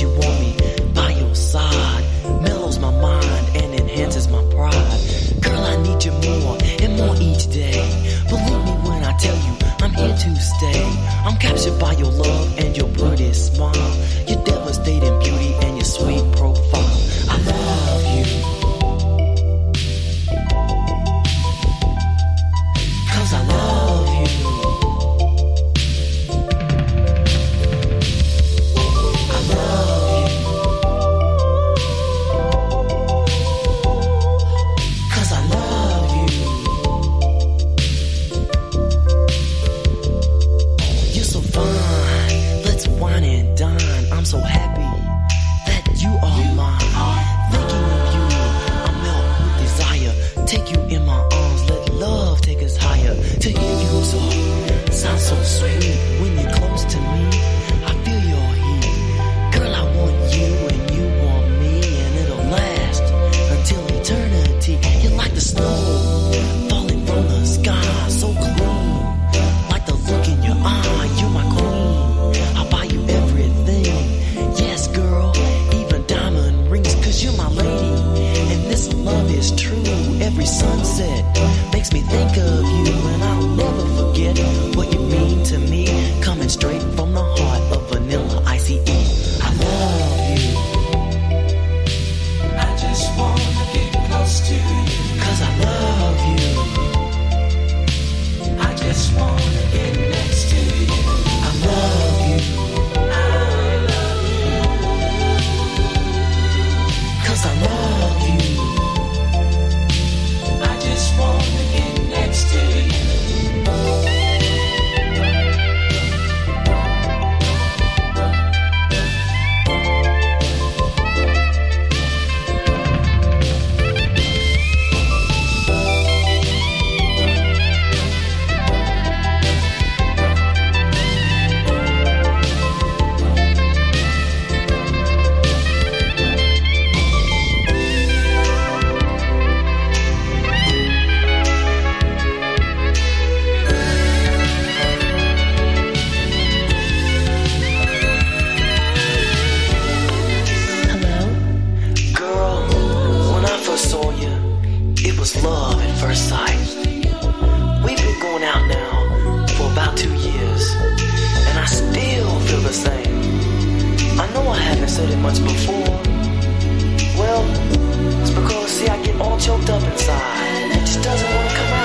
you want me. love at first sight. We've been going out now for about two years, and I still feel the same. I know I haven't said it much before. Well, it's because, see, I get all choked up inside. It just doesn't want to come out.